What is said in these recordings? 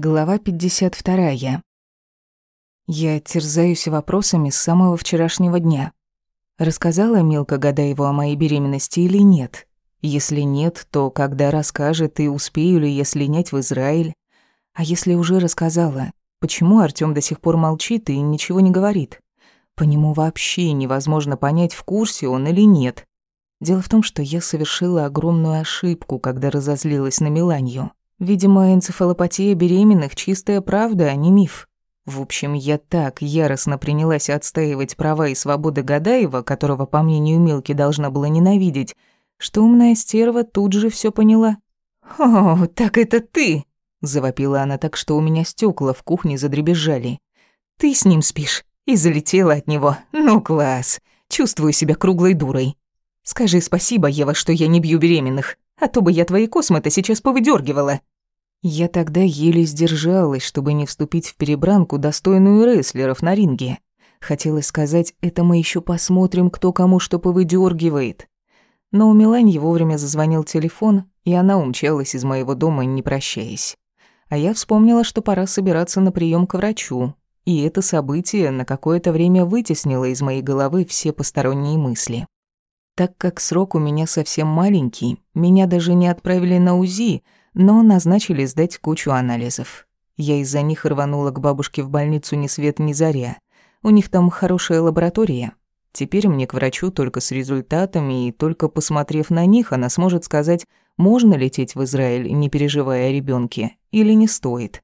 Глава 52. Я терзаюсь вопросами с самого вчерашнего дня. Рассказала Милка Гадаеву о моей беременности или нет? Если нет, то когда расскажет и успею ли я слинять в Израиль? А если уже рассказала, почему Артём до сих пор молчит и ничего не говорит? По нему вообще невозможно понять, в курсе он или нет. Дело в том, что я совершила огромную ошибку, когда разозлилась на Миланью. Видимо, энцефалопатия беременных – чистая правда, а не миф. В общем, я так яростно принялась отстаивать права и свободы Гадаева, которого, по мнению Милки, должна была ненавидеть, что умная стерва тут же все поняла. «О, так это ты!» – завопила она так, что у меня стекла в кухне задребезжали. «Ты с ним спишь?» И залетела от него. «Ну, класс! Чувствую себя круглой дурой. Скажи спасибо, Ева, что я не бью беременных а то бы я твои космы-то сейчас повыдергивала. Я тогда еле сдержалась, чтобы не вступить в перебранку, достойную рестлеров на ринге. Хотелось сказать, это мы еще посмотрим, кто кому что повыдергивает. Но у Меланьи вовремя зазвонил телефон, и она умчалась из моего дома, не прощаясь. А я вспомнила, что пора собираться на прием к врачу, и это событие на какое-то время вытеснило из моей головы все посторонние мысли. Так как срок у меня совсем маленький, меня даже не отправили на УЗИ, но назначили сдать кучу анализов. Я из-за них рванула к бабушке в больницу ни свет ни заря. У них там хорошая лаборатория. Теперь мне к врачу только с результатами, и только посмотрев на них, она сможет сказать, можно лететь в Израиль, не переживая о ребёнке, или не стоит.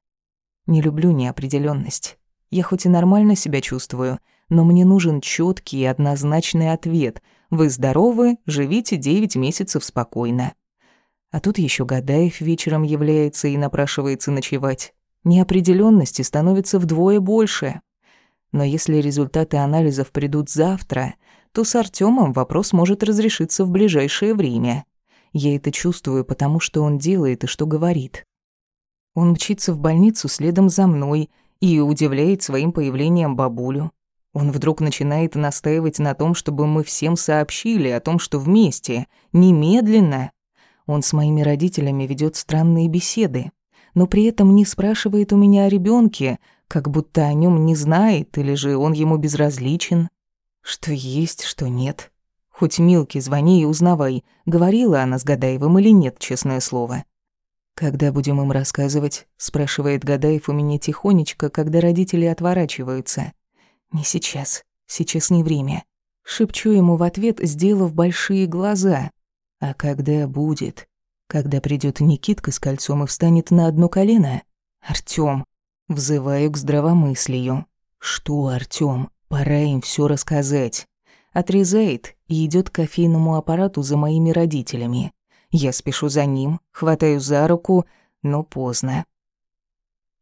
Не люблю неопределённость. Я хоть и нормально себя чувствую, но мне нужен чёткий и однозначный ответ — вы здоровы, живите девять месяцев спокойно. А тут еще Гадаев вечером является и напрашивается ночевать. Неопределенности становится вдвое больше. Но если результаты анализов придут завтра, то с Артемом вопрос может разрешиться в ближайшее время. Я это чувствую, потому что он делает и что говорит. Он мчится в больницу следом за мной и удивляет своим появлением бабулю. Он вдруг начинает настаивать на том, чтобы мы всем сообщили о том, что вместе, немедленно. Он с моими родителями ведет странные беседы, но при этом не спрашивает у меня о ребенке, как будто о нем не знает, или же он ему безразличен. Что есть, что нет. Хоть Милке звони и узнавай, говорила она с Гадаевым или нет, честное слово. «Когда будем им рассказывать?» – спрашивает Гадаев у меня тихонечко, когда родители отворачиваются – «Не сейчас. Сейчас не время». Шепчу ему в ответ, сделав большие глаза. «А когда будет? Когда придет Никитка с кольцом и встанет на одно колено? Артём». Взываю к здравомыслию. «Что, Артём? Пора им всё рассказать». Отрезает и идёт к кофейному аппарату за моими родителями. Я спешу за ним, хватаю за руку, но поздно.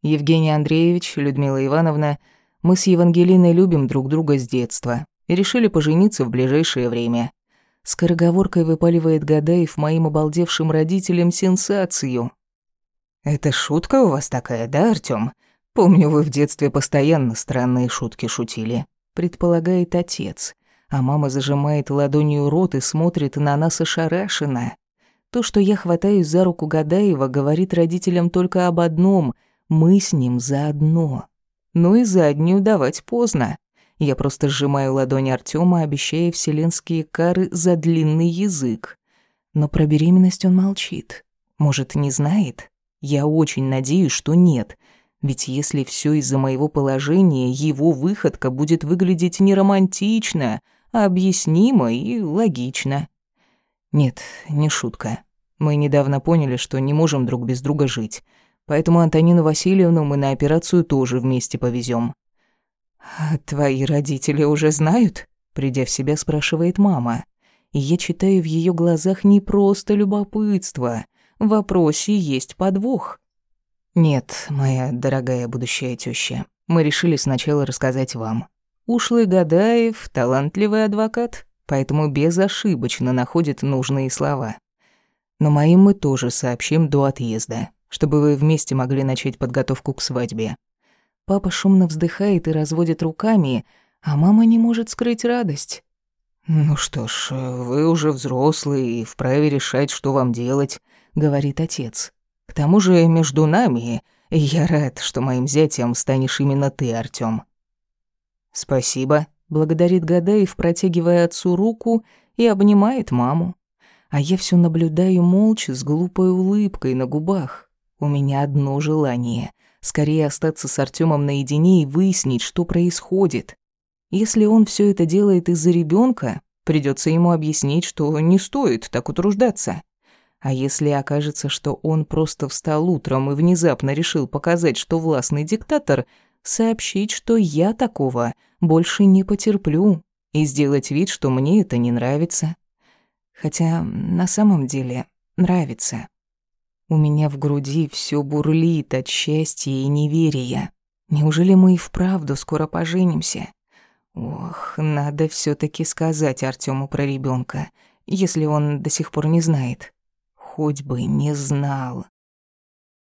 Евгений Андреевич, Людмила Ивановна, мы с Евангелиной любим друг друга с детства и решили пожениться в ближайшее время. Скороговоркой выпаливает Гадаев моим обалдевшим родителям сенсацию. «Это шутка у вас такая, да, Артём? Помню, вы в детстве постоянно странные шутки шутили», предполагает отец, а мама зажимает ладонью рот и смотрит на нас ошарашенно. То, что я хватаюсь за руку Гадаева, говорит родителям только об одном — мы с ним заодно. Ну и заднюю давать поздно. Я просто сжимаю ладони Артема, обещая вселенские кары за длинный язык. Но про беременность он молчит. Может, не знает? Я очень надеюсь, что нет. Ведь если все из-за моего положения, его выходка будет выглядеть не романтично, а объяснимо и логично. Нет, не шутка. Мы недавно поняли, что не можем друг без друга жить. Поэтому Антонину Васильевну мы на операцию тоже вместе повезем. «А твои родители уже знают?» Придя в себя, спрашивает мама. И я читаю в ее глазах не просто любопытство. В вопросе есть подвох. «Нет, моя дорогая будущая теща, мы решили сначала рассказать вам. Ушлый Гадаев — талантливый адвокат, поэтому безошибочно находит нужные слова. Но моим мы тоже сообщим до отъезда чтобы вы вместе могли начать подготовку к свадьбе. Папа шумно вздыхает и разводит руками, а мама не может скрыть радость. «Ну что ж, вы уже взрослый и вправе решать, что вам делать», — говорит отец. «К тому же между нами Я рад, что моим зятем станешь именно ты, Артём. Спасибо, благодарит Гадаев, протягивая отцу руку и обнимает маму. А я все наблюдаю молча с глупой улыбкой на губах. У меня одно желание — скорее остаться с Артёмом наедине и выяснить, что происходит. Если он все это делает из-за ребенка, придется ему объяснить, что не стоит так утруждаться. А если окажется, что он просто встал утром и внезапно решил показать, что властный диктатор, сообщить, что я такого больше не потерплю, и сделать вид, что мне это не нравится. Хотя на самом деле нравится. У меня в груди все бурлит от счастья и неверия. Неужели мы и вправду скоро поженимся? Ох, надо все таки сказать Артему про ребенка, если он до сих пор не знает. Хоть бы не знал.